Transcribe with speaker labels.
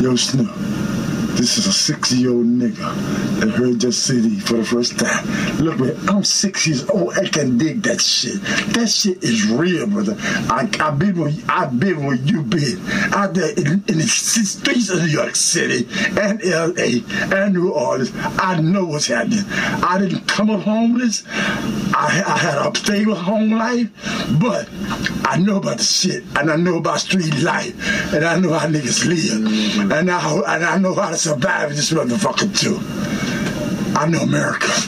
Speaker 1: Yo, Snupe, this is a 60 year old nigga that heard your CD for the first time. Look, man, I'm six years old. I can dig that shit. That shit is real, brother. I, I've been where, I've been where you been. Out there in, in the streets of New York City and LA and New Orleans. I know what's happening. I didn't come up homeless. I, I had a stable home life, but I know about the shit and I know about street life and I know how niggas live and I, and I know how to survive in this motherfucker too. I know America.